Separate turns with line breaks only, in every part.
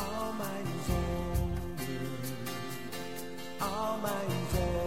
all my own.
All my own.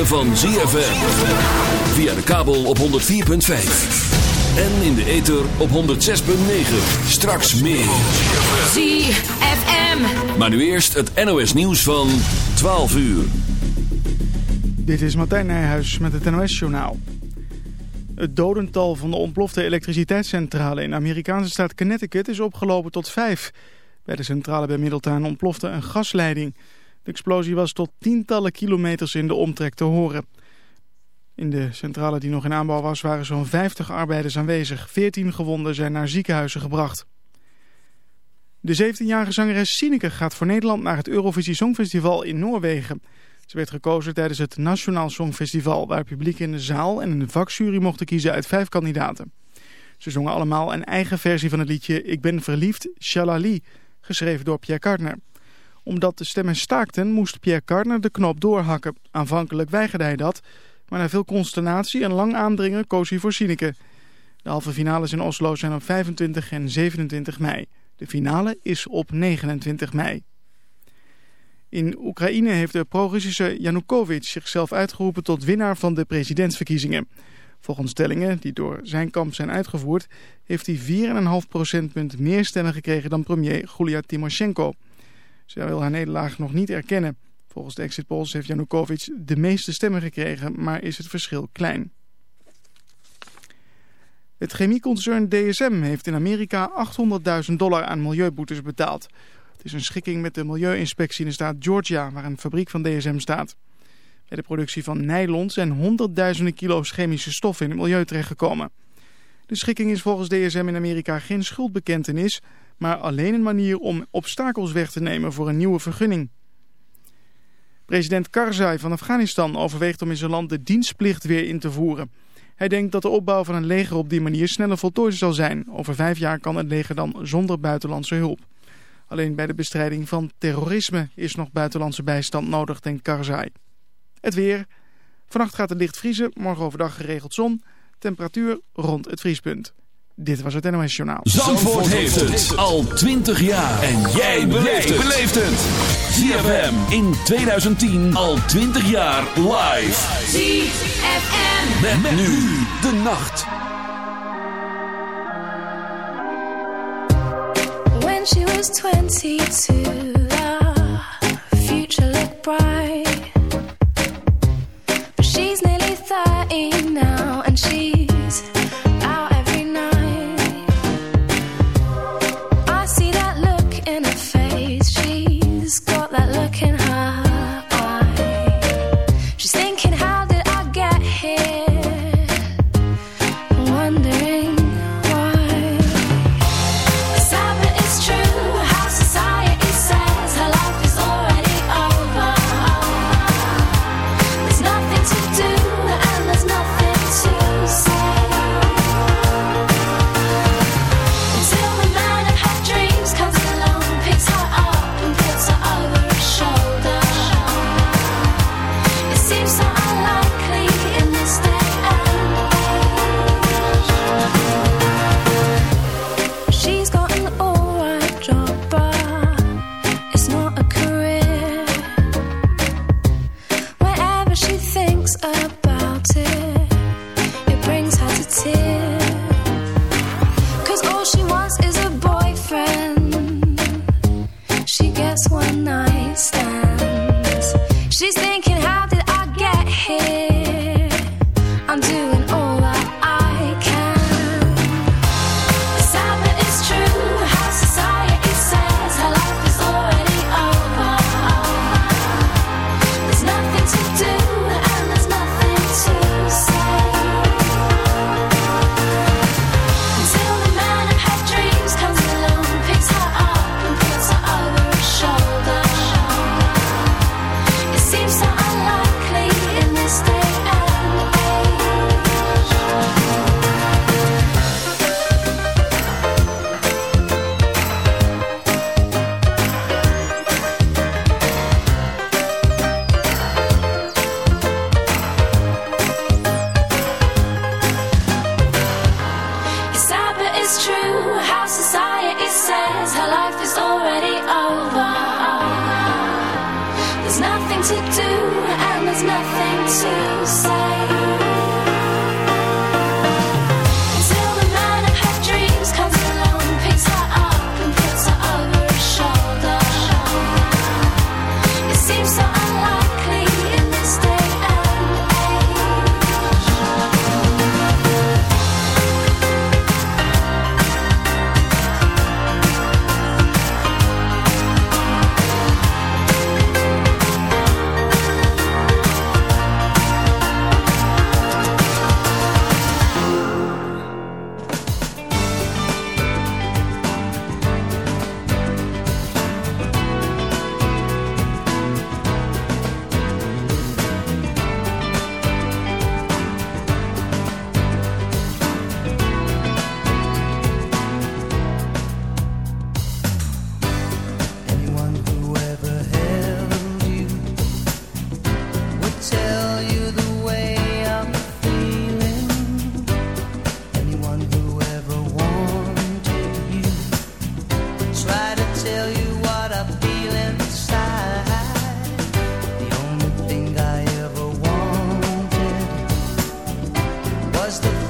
Ritme van ZFM. Via de kabel op 104.5. En in de ether op 106.9. Straks meer.
ZFM.
Maar nu eerst het NOS nieuws van 12 uur.
Dit is Martijn Nijhuis met het NOS-journaal. Het dodental van de ontplofte elektriciteitscentrale in de Amerikaanse staat Connecticut is opgelopen tot vijf. Bij de centrale bij Middletown ontplofte een gasleiding. Explosie was tot tientallen kilometers in de omtrek te horen. In de centrale die nog in aanbouw was waren zo'n 50 arbeiders aanwezig. 14 gewonden zijn naar ziekenhuizen gebracht. De 17-jarige zangeres Sineke gaat voor Nederland naar het Eurovisie Songfestival in Noorwegen. Ze werd gekozen tijdens het Nationaal Songfestival, waar publiek in de zaal en een vakjury mochten kiezen uit vijf kandidaten. Ze zongen allemaal een eigen versie van het liedje Ik ben verliefd, Shalali, geschreven door Pierre Kartner. Omdat de stemmen staakten, moest Pierre Kartner de knop doorhakken. Aanvankelijk weigerde hij dat, maar na veel consternatie en lang aandringen koos hij voor Sineke. De halve finales in Oslo zijn op 25 en 27 mei. De finale is op 29 mei. In Oekraïne heeft de pro-Russische Yanukovych zichzelf uitgeroepen tot winnaar van de presidentsverkiezingen. Volgens tellingen die door zijn kamp zijn uitgevoerd, heeft hij 4,5 procentpunt meer stemmen gekregen dan premier Julia Timoshenko. Zij wil haar nederlaag nog niet erkennen. Volgens de exit polls heeft Yanukovych de meeste stemmen gekregen, maar is het verschil klein. Het chemieconcern DSM heeft in Amerika 800.000 dollar aan milieuboetes betaald. Het is een schikking met de milieuinspectie in de staat Georgia, waar een fabriek van DSM staat. Bij de productie van nylon zijn honderdduizenden kilo's chemische stoffen in het milieu terechtgekomen. De schikking is volgens DSM in Amerika geen schuldbekentenis, maar alleen een manier om obstakels weg te nemen voor een nieuwe vergunning. President Karzai van Afghanistan overweegt om in zijn land de dienstplicht weer in te voeren. Hij denkt dat de opbouw van een leger op die manier sneller voltooid zal zijn. Over vijf jaar kan het leger dan zonder buitenlandse hulp. Alleen bij de bestrijding van terrorisme is nog buitenlandse bijstand nodig, denkt Karzai. Het weer. Vannacht gaat het licht vriezen, morgen overdag geregeld zon. Temperatuur rond het vriespunt. Dit was het NOS Journaal.
Zandvoort, heeft het al 20 jaar. En jij beleeft het. ZFM in 2010 al 20 jaar live.
ZFM.
Met, nu de nacht.
When she was 22, the future looked bright.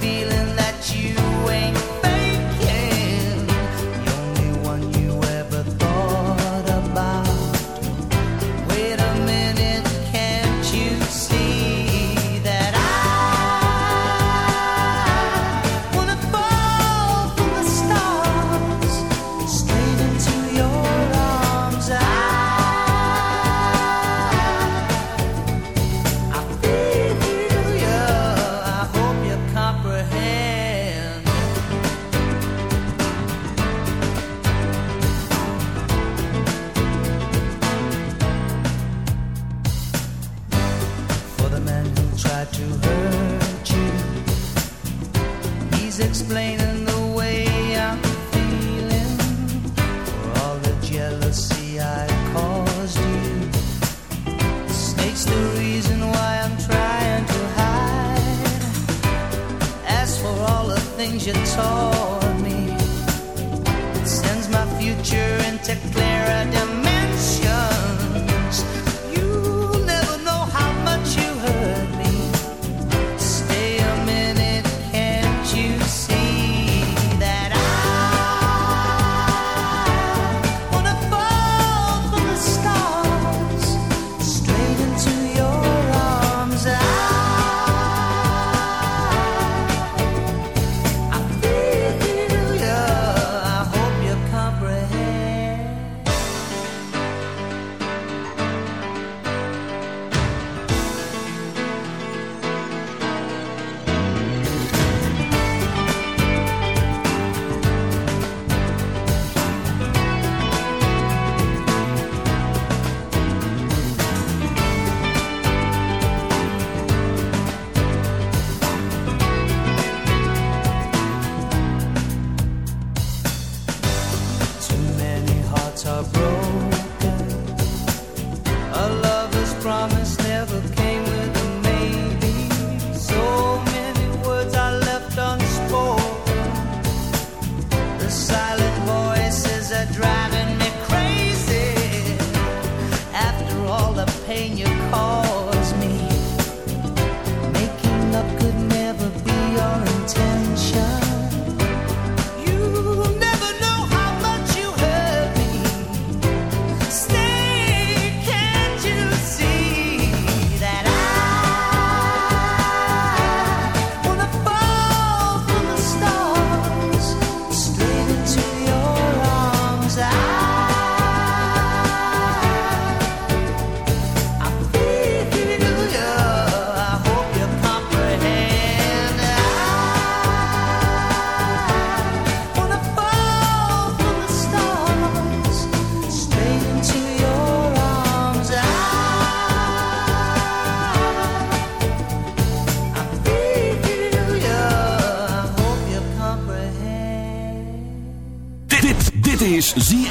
Feeling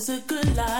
lives a
good life.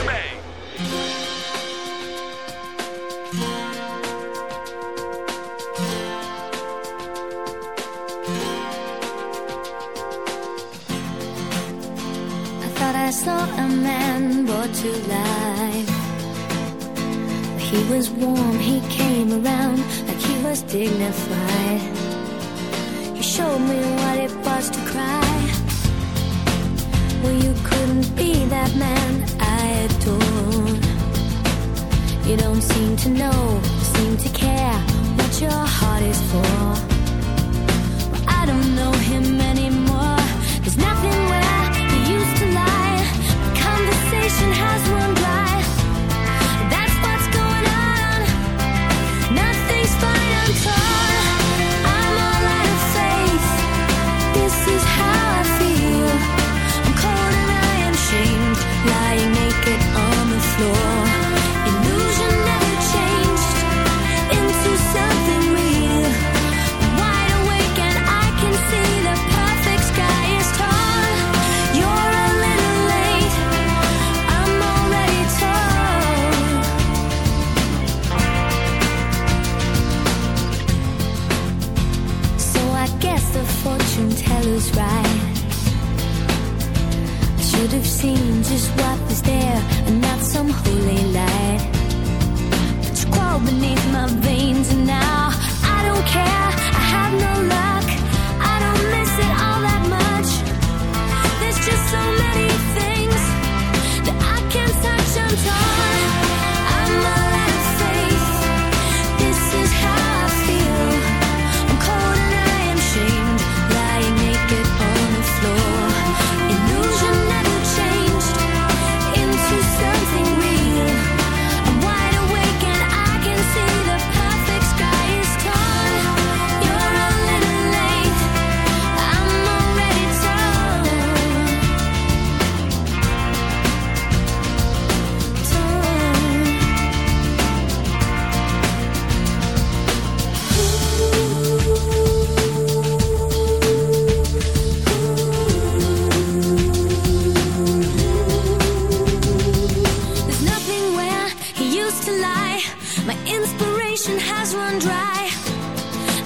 has run dry.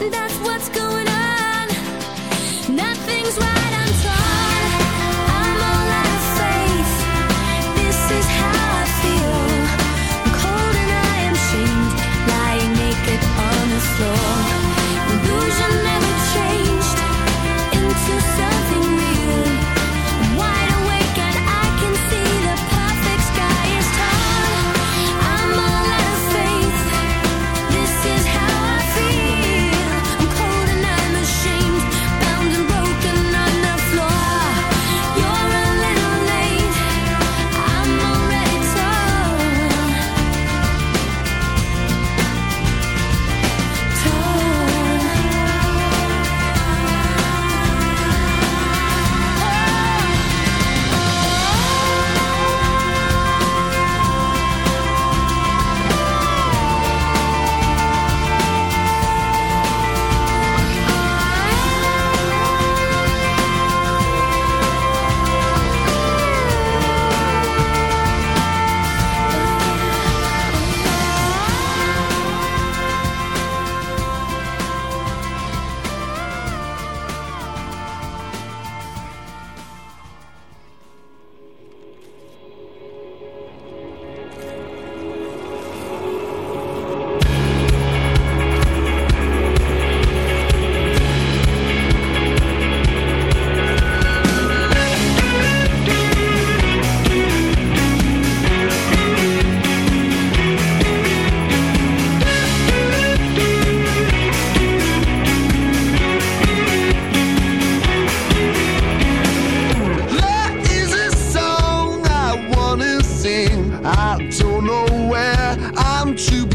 That's what's going to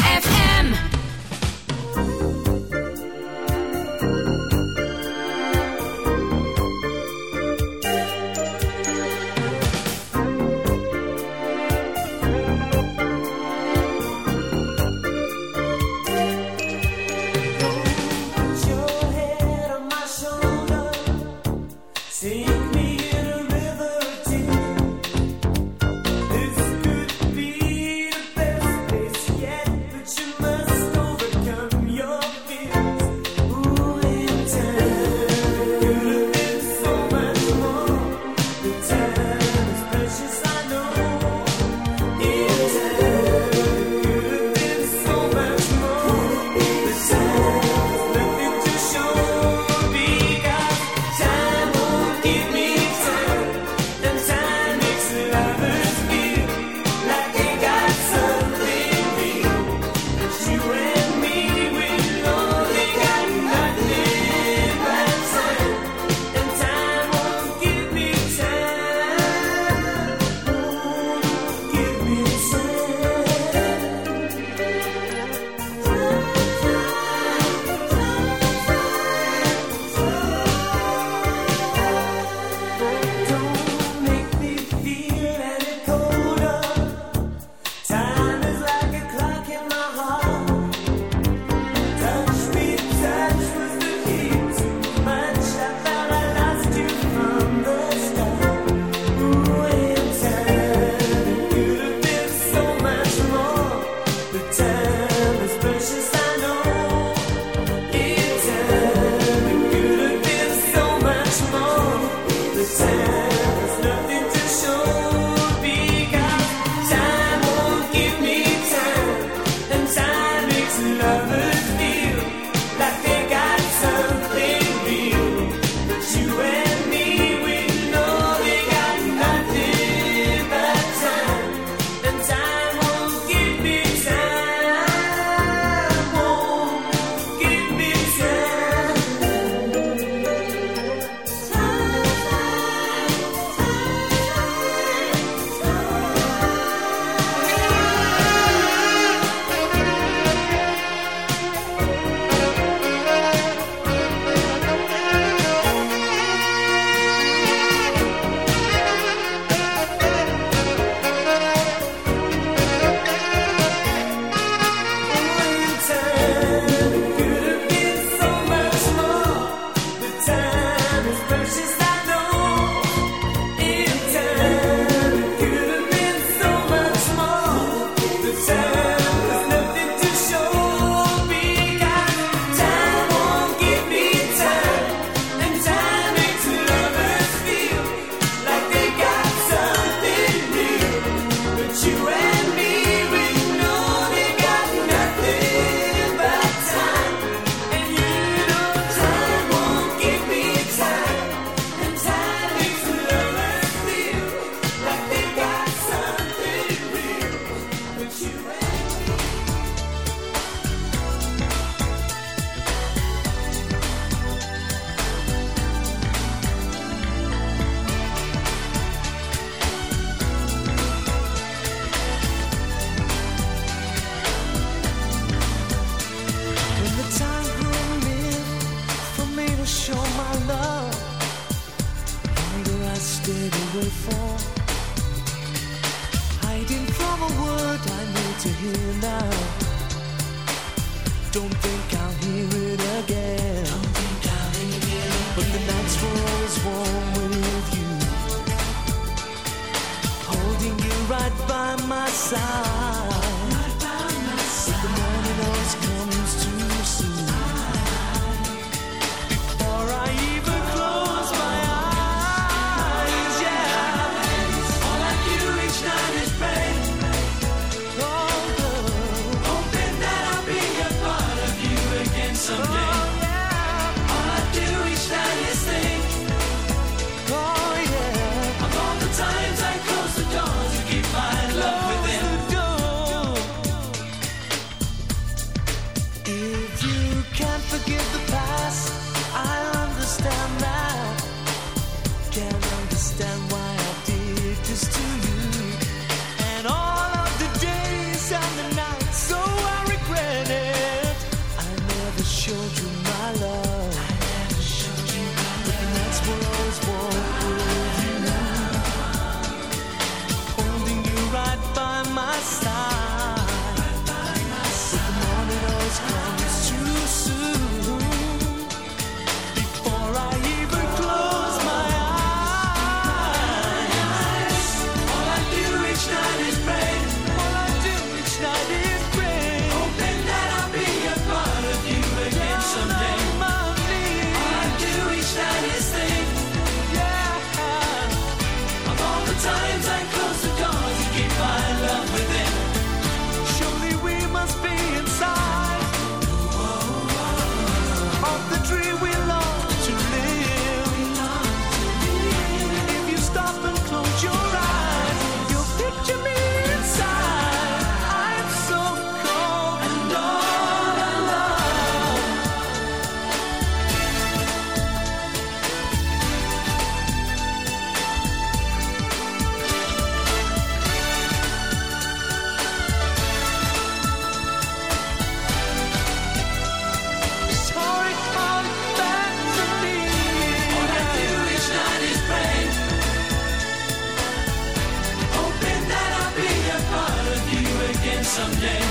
someday.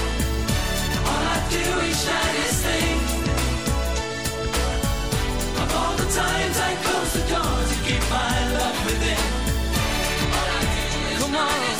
All I do each night is think of all the times I close the door to keep my love within.
Come on,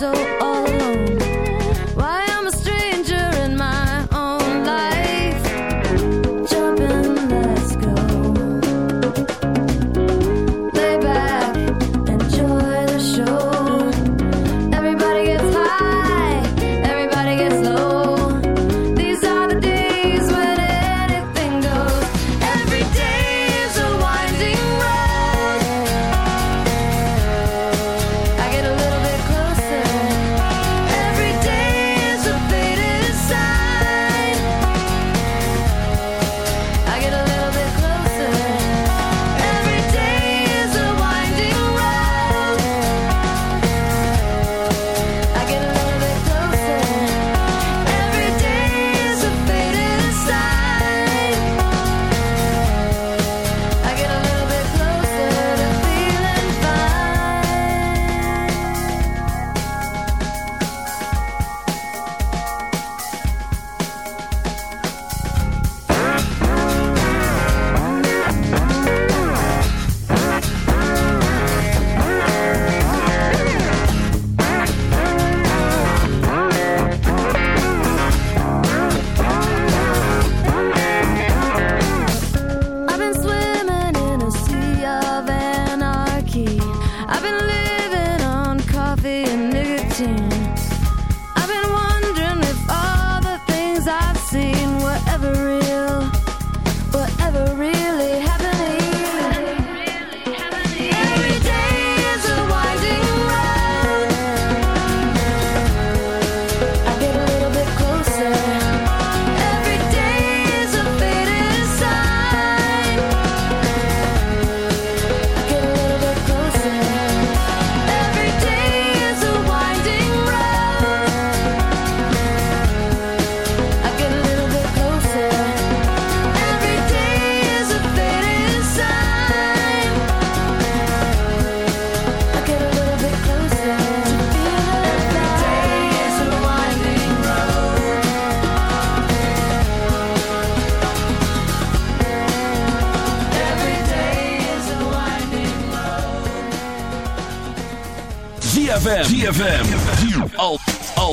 so